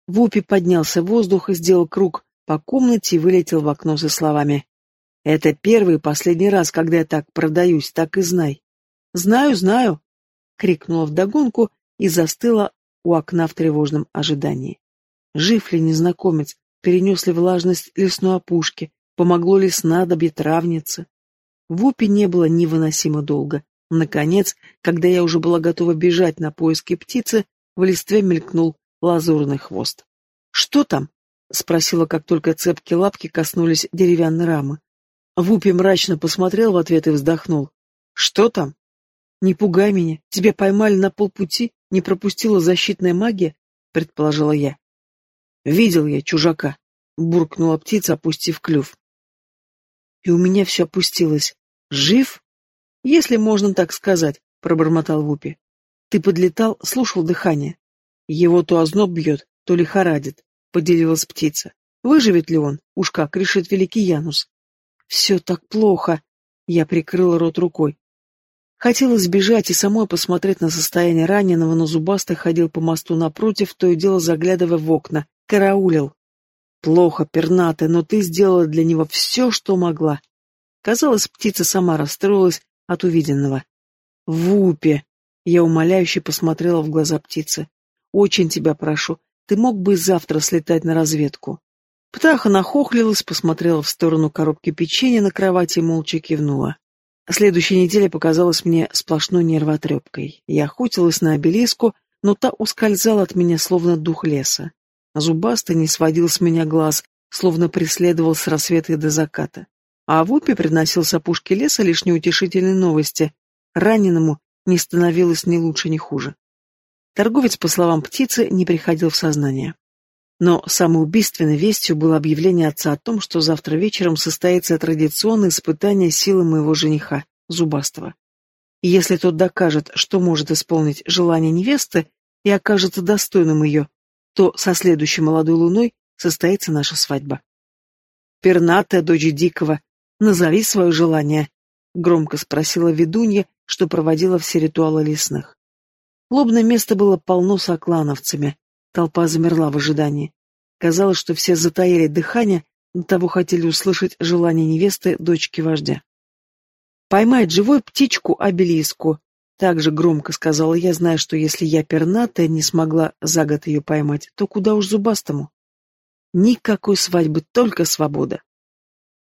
Вупи поднялся в воздух и сделал круг по комнате и вылетел в окно со словами. «Это первый и последний раз, когда я так продаюсь, так и знай». «Знаю, знаю!» — крикнула вдогонку и застыла у окна в тревожном ожидании. Жив ли незнакомец, перенес ли влажность лесной опушки, помогло ли снадобье травницы? Вупи не было невыносимо долго. Наконец, когда я уже была готова бежать на поиски птицы, в листве мелькнул лазурный хвост. «Что там?» — спросила, как только цепкие лапки коснулись деревянной рамы. Вупи мрачно посмотрел в ответ и вздохнул. «Что там?» «Не пугай меня. Тебя поймали на полпути, не пропустила защитная магия?» — предположила я. «Видел я чужака», — буркнула птица, опустив клюв. И у меня все опустилось. «Жив?» «Если можно так сказать», — пробормотал Вупи. «Ты подлетал, слушал дыхание. Его то озноб бьет, то лихорадит», — поделилась птица. «Выживет ли он? Уж как, решит великий Янус». «Все так плохо», — я прикрыла рот рукой. Хотелось бежать и самой посмотреть на состояние раненого, но зубастый ходил по мосту напротив, то и дело заглядывая в окна, караулил. «Плохо, пернатая, но ты сделала для него все, что могла». Казалось, птица сама расстроилась, от увиденного. «Вупе!» — я умоляюще посмотрела в глаза птицы. «Очень тебя прошу, ты мог бы завтра слетать на разведку?» Птаха нахохлилась, посмотрела в сторону коробки печенья на кровати и молча кивнула. Следующая неделя показалась мне сплошной нервотрепкой. Я охотилась на обелиску, но та ускользала от меня, словно дух леса. Зубастый не сводил с меня глаз, словно преследовал с рассвета до заката. А Вупи приносил с леса лишь неутешительные новости. Раненому не становилось ни лучше, ни хуже. Торговец, по словам птицы, не приходил в сознание. Но самой убийственной вестью было объявление отца о том, что завтра вечером состоится традиционное испытание силы моего жениха, Зубастого. И если тот докажет, что может исполнить желание невесты и окажется достойным ее, то со следующей молодой луной состоится наша свадьба. Пернатая дочь Дикого «Назови свое желание», — громко спросила ведунья, что проводила все ритуалы лесных. Лобное место было полно соклановцами. Толпа замерла в ожидании. Казалось, что все затаили дыхание, до того хотели услышать желание невесты, дочки вождя. «Поймать живой птичку-обелиску», — так же громко сказала я, зная, что если я пернатая не смогла за год ее поймать, то куда уж зубастому. Никакой свадьбы, только свобода.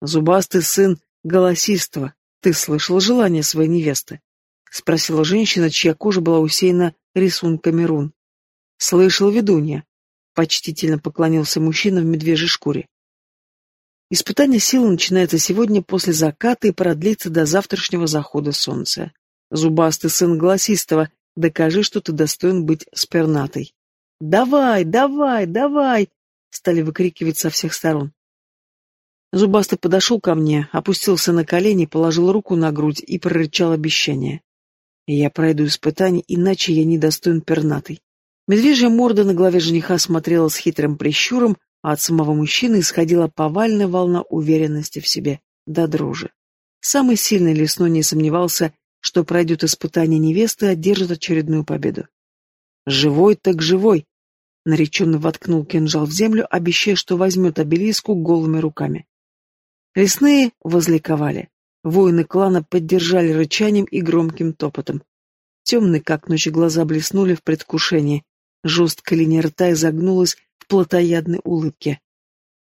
Зубастый сын голосистого. Ты слышал желание своей невесты? спросила женщина, чья кожа была усеяна рисунками рун. Слышал ведунья. Почтительно поклонился мужчина в медвежьей шкуре. Испытание силы начинается сегодня после заката и продлится до завтрашнего захода солнца. Зубастый сын Голосистого, докажи, что ты достоин быть спернатой. «Давай, давай, давай!» — стали выкрикивать со всех сторон. Зубастый подошел ко мне, опустился на колени, положил руку на грудь и прорычал обещание. «Я пройду испытание, иначе я недостоин пернатой». Медвежья морда на голове жениха смотрела с хитрым прищуром, а от самого мужчины исходила повальная волна уверенности в себе, до дрожи. Самый сильный лесной не сомневался, что пройдет испытание невесты и одержит очередную победу. «Живой так живой!» Нареченный воткнул кинжал в землю, обещая, что возьмет обелиску голыми руками. Лесные возликовали. Воины клана поддержали рычанием и громким топотом. Темные, как ночь, глаза блеснули в предвкушении. Жесткая линия рта изогнулась в плотоядной улыбке.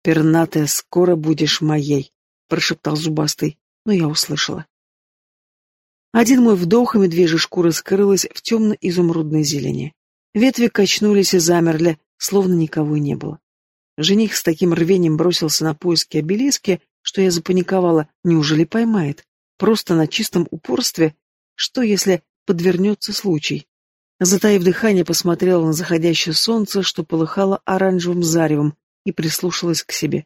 «Пернатая, скоро будешь моей», — прошептал зубастый, но я услышала. Один мой вдох, и медвежья шкура скрылась в темно-изумрудной зелени. Ветви качнулись и замерли, словно никого не было. Жених с таким рвением бросился на поиски обелиски, что я запаниковала. Неужели поймает? Просто на чистом упорстве? Что, если подвернется случай? Затаив дыхание, посмотрела на заходящее солнце, что полыхало оранжевым заревом, и прислушалась к себе.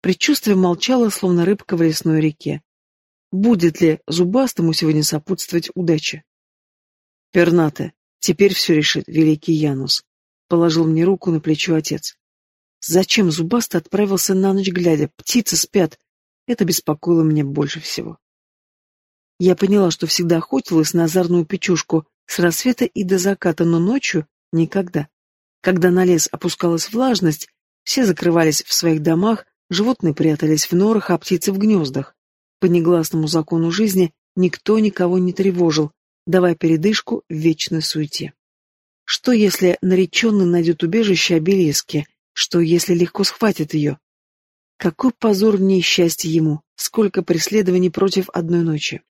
Предчувствие молчало, словно рыбка в лесной реке. Будет ли зубастому сегодня сопутствовать удача? Пернатая, теперь все решит великий Янус. Положил мне руку на плечо отец. Зачем зубастый отправился на ночь глядя? Птицы спят. Это беспокоило меня больше всего. Я поняла, что всегда охотилась на озорную печушку, с рассвета и до заката, но ночью — никогда. Когда на лес опускалась влажность, все закрывались в своих домах, животные прятались в норах, а птицы в гнездах. По негласному закону жизни никто никого не тревожил, давая передышку в вечной суете. Что, если нареченный найдет убежище обелиски? Что, если легко схватит ее? Какой позор в ней счастье ему, сколько преследований против одной ночи.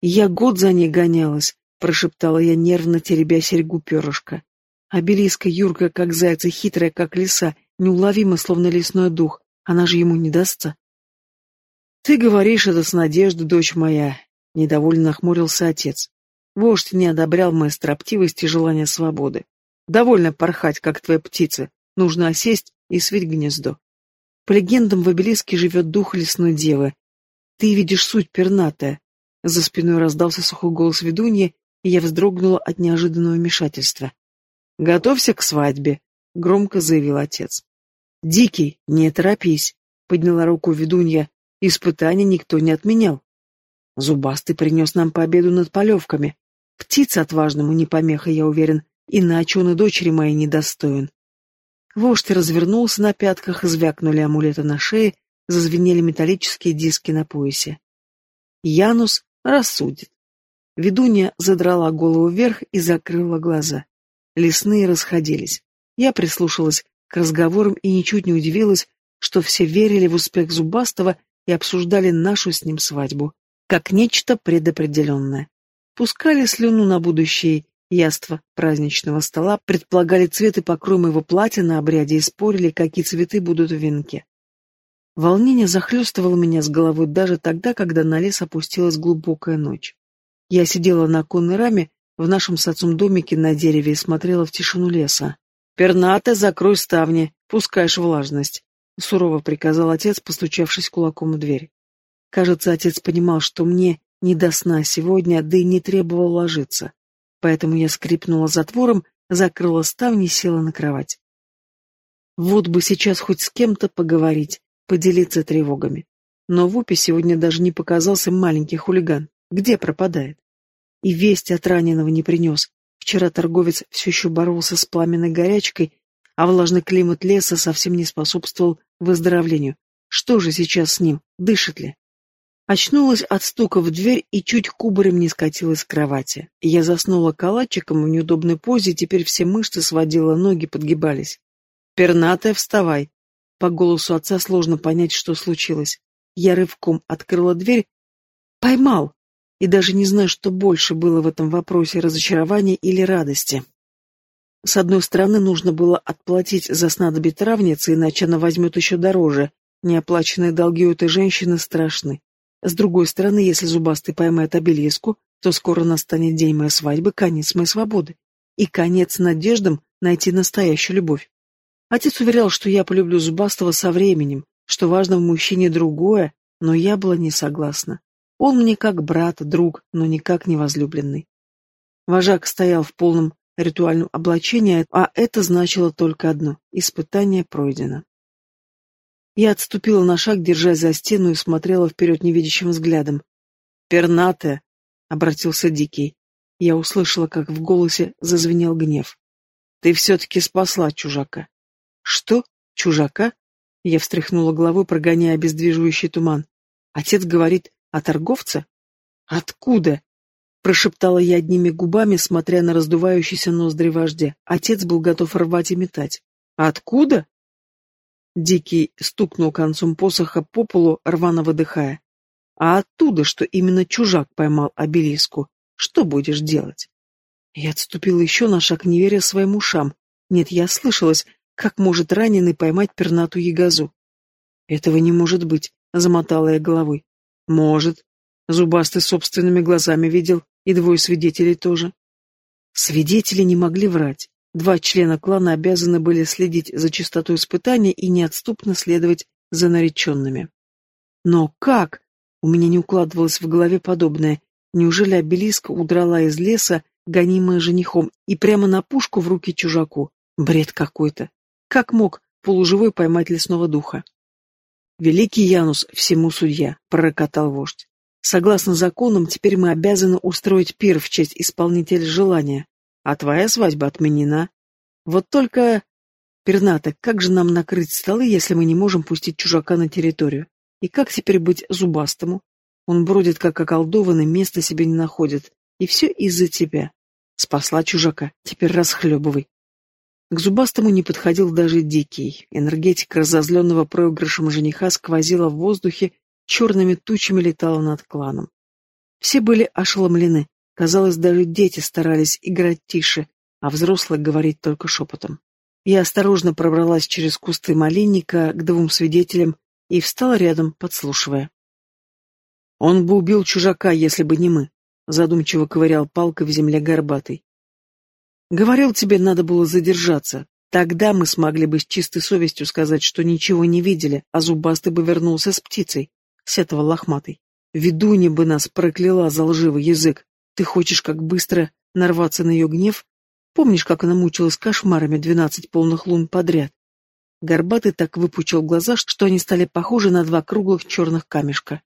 Я год за ней гонялась, — прошептала я, нервно теребя серьгу перышка. Обелиска Юрка, как заяц, и хитрая, как лиса, неуловима, словно лесной дух. Она же ему не дастся. «Ты говоришь это с надеждой, дочь моя», — недовольно нахмурился отец. Вождь не одобрял моей строптивости и желания свободы. «Довольно порхать, как твоя птица. Нужно осесть и свить гнездо. По легендам, в обелиске живет дух лесной девы. Ты видишь суть пернатая». За спиной раздался сухой голос ведуньи, и я вздрогнула от неожиданного вмешательства. «Готовься к свадьбе», — громко заявил отец. «Дикий, не торопись», — подняла руку ведунья. «Испытания никто не отменял. Зубастый принес нам победу над полевками. Птица отважному не помеха, я уверен, иначе он и дочери моей недостоин». Вождь развернулся на пятках, звякнули амулеты на шее, зазвенели металлические диски на поясе. Янус рассудит. Ведунья задрала голову вверх и закрыла глаза. Лесные расходились. Я прислушалась к разговорам и ничуть не удивилась, что все верили в успех Зубастого и обсуждали нашу с ним свадьбу, как нечто предопределенное. Пускали слюну на будущее яство праздничного стола, предполагали цветы покрой моего платья на обряде и спорили, какие цветы будут в венке. Волнение захлестывало меня с головой даже тогда, когда на лес опустилась глубокая ночь. Я сидела на оконной раме в нашем с отцом домике на дереве и смотрела в тишину леса. «Перната, закрой ставни, пускаешь влажность», — сурово приказал отец, постучавшись кулаком в дверь. Кажется, отец понимал, что мне не до сна сегодня, да и не требовал ложиться. Поэтому я скрипнула затвором, закрыла ставни и села на кровать. Вот бы сейчас хоть с кем-то поговорить, поделиться тревогами. Но в Упе сегодня даже не показался маленький хулиган. Где пропадает? И весть от раненого не принес. Вчера торговец все еще боролся с пламенной горячкой, а влажный климат леса совсем не способствовал выздоровлению. Что же сейчас с ним? Дышит ли? Очнулась от стука в дверь и чуть кубарем не скатилась с кровати. Я заснула калачиком в неудобной позе, теперь все мышцы сводила, ноги подгибались. «Пернатая, вставай!» По голосу отца сложно понять, что случилось. Я рывком открыла дверь. «Поймал!» И даже не знаю, что больше было в этом вопросе разочарования или радости. С одной стороны, нужно было отплатить за снадобье травницы, иначе она возьмет еще дороже. Неоплаченные долги у этой женщины страшны. С другой стороны, если зубастый поймает обелиску, то скоро настанет день моей свадьбы, конец моей свободы. И конец надеждам найти настоящую любовь. Отец уверял, что я полюблю зубастого со временем, что важно в мужчине другое, но я была не согласна. Он мне как брат, друг, но никак не возлюбленный. Вожак стоял в полном ритуальном облачении, а это значило только одно — испытание пройдено. Я отступила на шаг, держась за стену, и смотрела вперед невидящим взглядом. «Пернатая!» — обратился Дикий. Я услышала, как в голосе зазвенел гнев. «Ты все-таки спасла чужака». «Что? Чужака?» Я встряхнула головой, прогоняя обездвиживающий туман. «Отец говорит, о торговце? Откуда? Прошептала я одними губами, смотря на раздувающийся ноздри вождя. Отец был готов рвать и метать. Откуда? Дикий стукнул концом посоха по полу, рвано выдыхая. А оттуда, что именно чужак поймал обелиску. Что будешь делать? Я отступила еще на шаг, не веря своим ушам. Нет, я слышалась, как может раненый поймать пернатую ягозу. Этого не может быть, замотала я головой. Может. Зубастый собственными глазами видел, и двое свидетелей тоже. Свидетели не могли врать. Два члена клана обязаны были следить за чистотой испытания и неотступно следовать за нареченными. Но как? У меня не укладывалось в голове подобное. Неужели обелиска удрала из леса, гонимая женихом, и прямо на пушку в руки чужаку? Бред какой-то. Как мог полуживой поймать лесного духа? «Великий Янус, всему судья», — пророкотал вождь. «Согласно законам, теперь мы обязаны устроить пир в честь исполнителя желания, а твоя свадьба отменена. Вот только... Перната, как же нам накрыть столы, если мы не можем пустить чужака на территорию? И как теперь быть зубастому? Он бродит, как околдованный, места себе не находит. И все из-за тебя. Спасла чужака, теперь расхлебывай. К зубастому не подходил даже Дикий. Энергетика разозленного проигрышем жениха сквозила в воздухе, черными тучами летала над кланом. Все были ошеломлены. Казалось, даже дети старались играть тише, а взрослые говорить только шепотом. Я осторожно пробралась через кусты малинника к двум свидетелям и встала рядом, подслушивая. «Он бы убил чужака, если бы не мы», — задумчиво ковырял палкой в земле горбатый. Говорил тебе, надо было задержаться. Тогда мы смогли бы с чистой совестью сказать, что ничего не видели, а зубастый бы вернулся с птицей, с этого лохматый. Ведунья бы нас прокляла за лживый язык. Ты хочешь как быстро нарваться на ее гнев? Помнишь, как она мучилась кошмарами двенадцать полных лун подряд? Горбатый так выпучил глаза, что они стали похожи на два круглых черных камешка.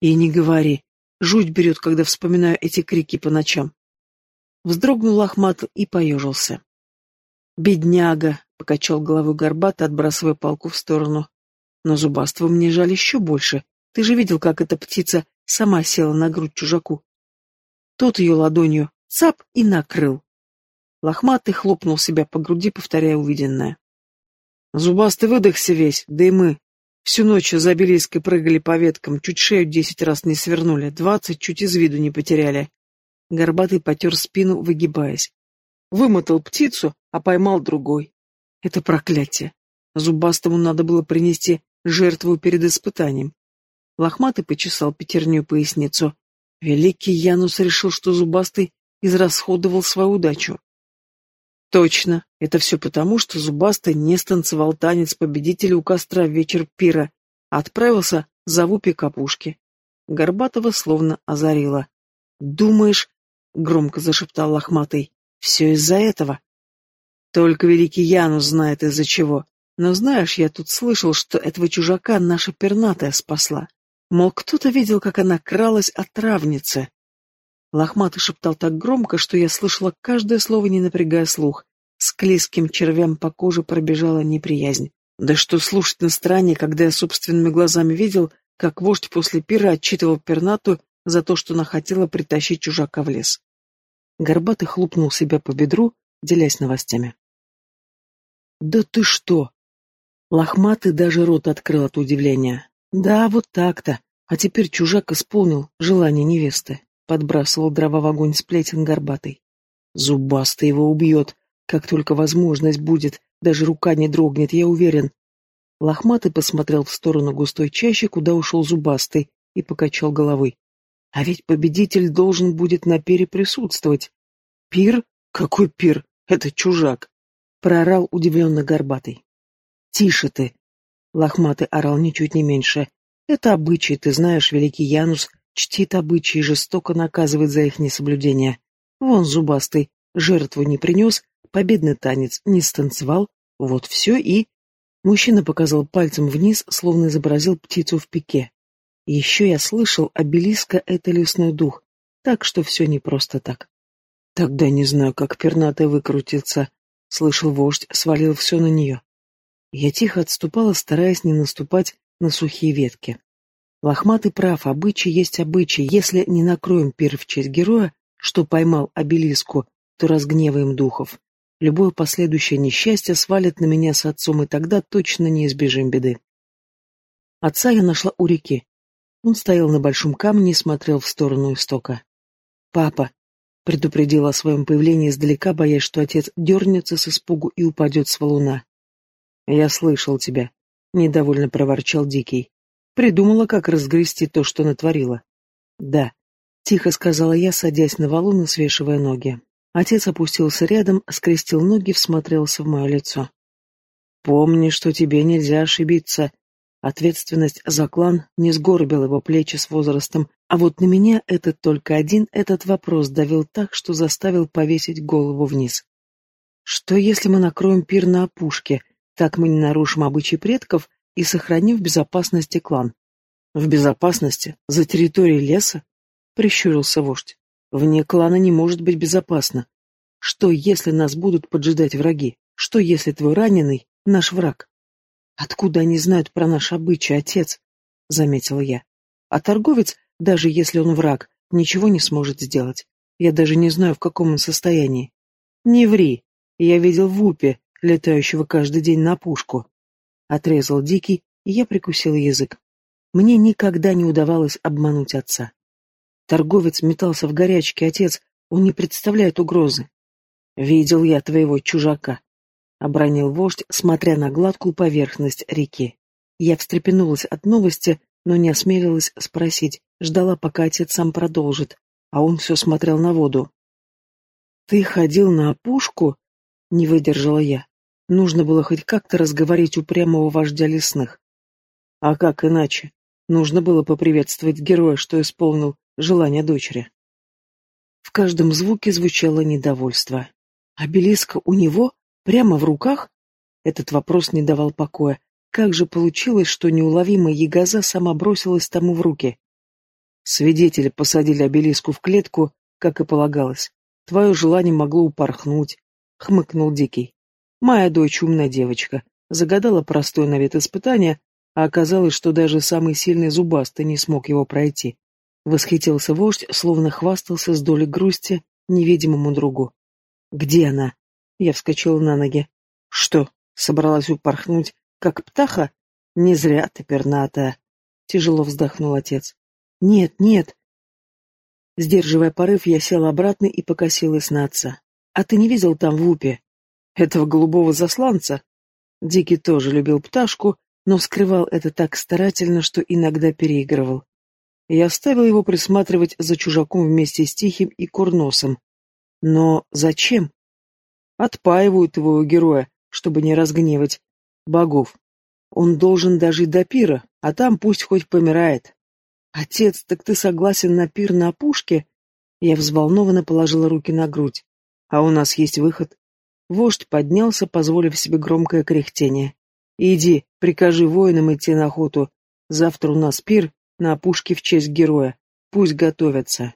И не говори. Жуть берет, когда вспоминаю эти крики по ночам. Вздрогнул Ахмат и поежился. «Бедняга!» — покачал головой горбато, отбрасывая палку в сторону. «Но зубастого мне жаль еще больше. Ты же видел, как эта птица сама села на грудь чужаку. Тот ее ладонью цап и накрыл. Лохматый хлопнул себя по груди, повторяя увиденное. Зубастый выдохся весь, да и мы. Всю ночь за Белийской прыгали по веткам, чуть шею десять раз не свернули, двадцать чуть из виду не потеряли. Горбатый потер спину, выгибаясь. Вымотал птицу, а поймал другой. Это проклятие. Зубастому надо было принести жертву перед испытанием. Лохматый почесал пятерню поясницу. Великий Янус решил, что Зубастый израсходовал свою удачу. Точно, это все потому, что Зубастый не станцевал танец победителя у костра в вечер пира, а отправился за вупи капушки. Горбатого словно озарило. «Думаешь, — громко зашептал лохматый. «Все из-за этого». «Только великий Янус знает из-за чего. Но знаешь, я тут слышал, что этого чужака наша пернатая спасла. Мол, кто-то видел, как она кралась от травницы». Лохматый шептал так громко, что я слышала каждое слово, не напрягая слух. С клейским червям по коже пробежала неприязнь. Да что слушать на стороне, когда я собственными глазами видел, как вождь после пира отчитывал пернатую за то, что она хотела притащить чужака в лес. Горбатый хлопнул себя по бедру, делясь новостями. «Да ты что!» Лохматый даже рот открыл от удивления. «Да, вот так-то. А теперь чужак исполнил желание невесты. подбрасывал дрова в огонь сплетен горбатый. Зубастый его убьет, как только возможность будет, даже рука не дрогнет, я уверен. Лохматый посмотрел в сторону густой чащи, куда ушел зубастый, и покачал головой. А ведь победитель должен будет на пире присутствовать. Пир? Какой пир? Это чужак. Проорал удивленно горбатый. Тише ты. Лохматый орал ничуть не меньше. Это обычай, ты знаешь, великий Янус чтит обычаи и жестоко наказывает за их несоблюдение. Вон зубастый, жертву не принес, победный танец не станцевал, вот все и... Мужчина показал пальцем вниз, словно изобразил птицу в пике. Еще я слышал, обелиска — это лесной дух, так что все не просто так. Тогда не знаю, как пернатая выкрутится. Слышал вождь, свалил все на нее. Я тихо отступала, стараясь не наступать на сухие ветки. Лохматый прав, обычай есть обычай. Если не накроем пир в честь героя, что поймал обелиску, то разгневаем духов. Любое последующее несчастье свалит на меня с отцом, и тогда точно не избежим беды. Отца я нашла у реки. Он стоял на большом камне и смотрел в сторону истока. «Папа!» — предупредила о своем появлении издалека, боясь, что отец дернется с испугу и упадет с валуна. «Я слышал тебя», — недовольно проворчал Дикий. «Придумала, как разгрести то, что натворила». «Да», — тихо сказала я, садясь на валун и свешивая ноги. Отец опустился рядом, скрестил ноги, всмотрелся в мое лицо. «Помни, что тебе нельзя ошибиться», Ответственность за клан не сгорбила его плечи с возрастом, а вот на меня этот только один этот вопрос давил так, что заставил повесить голову вниз. Что если мы накроем пир на опушке, так мы не нарушим обычаи предков и сохраним в безопасности клан? В безопасности? За территорией леса? Прищурился вождь. Вне клана не может быть безопасно. Что если нас будут поджидать враги? Что если твой раненый — наш враг? Откуда они знают про наш обычай, отец? Заметила я. А торговец, даже если он враг, ничего не сможет сделать. Я даже не знаю, в каком он состоянии. Не ври. Я видел Вупи, летающего каждый день на пушку. Отрезал Дикий, и я прикусил язык. Мне никогда не удавалось обмануть отца. Торговец метался в горячке, отец, он не представляет угрозы. Видел я твоего чужака. — обронил вождь, смотря на гладкую поверхность реки. Я встрепенулась от новости, но не осмелилась спросить, ждала, пока отец сам продолжит, а он все смотрел на воду. «Ты ходил на опушку?» — не выдержала я. Нужно было хоть как-то разговорить упрямого вождя лесных. А как иначе? Нужно было поприветствовать героя, что исполнил желание дочери. В каждом звуке звучало недовольство. «Обелиска у него?» Прямо в руках? Этот вопрос не давал покоя. Как же получилось, что неуловимая ягоза сама бросилась тому в руки? Свидетели посадили обелиску в клетку, как и полагалось. Твое желание могло упорхнуть, — хмыкнул Дикий. Моя дочь умная девочка. Загадала простое на вид испытание, а оказалось, что даже самый сильный зубастый не смог его пройти. Восхитился вождь, словно хвастался с долей грусти невидимому другу. «Где она?» Я вскочила на ноги. Что, собралась упорхнуть, как птаха? Не зря ты, пернатая. Тяжело вздохнул отец. Нет, нет. Сдерживая порыв, я села обратно и покосилась на отца. А ты не видел там в упе? Этого голубого засланца? Дикий тоже любил пташку, но скрывал это так старательно, что иногда переигрывал. Я оставил его присматривать за чужаком вместе с Тихим и Курносом. Но зачем? Отпаивают его героя, чтобы не разгневать богов. Он должен дожить до пира, а там пусть хоть помирает. Отец, так ты согласен на пир на опушке? Я взволнованно положила руки на грудь. А у нас есть выход. Вождь поднялся, позволив себе громкое кряхтение. Иди, прикажи воинам идти на охоту. Завтра у нас пир на опушке в честь героя. Пусть готовятся.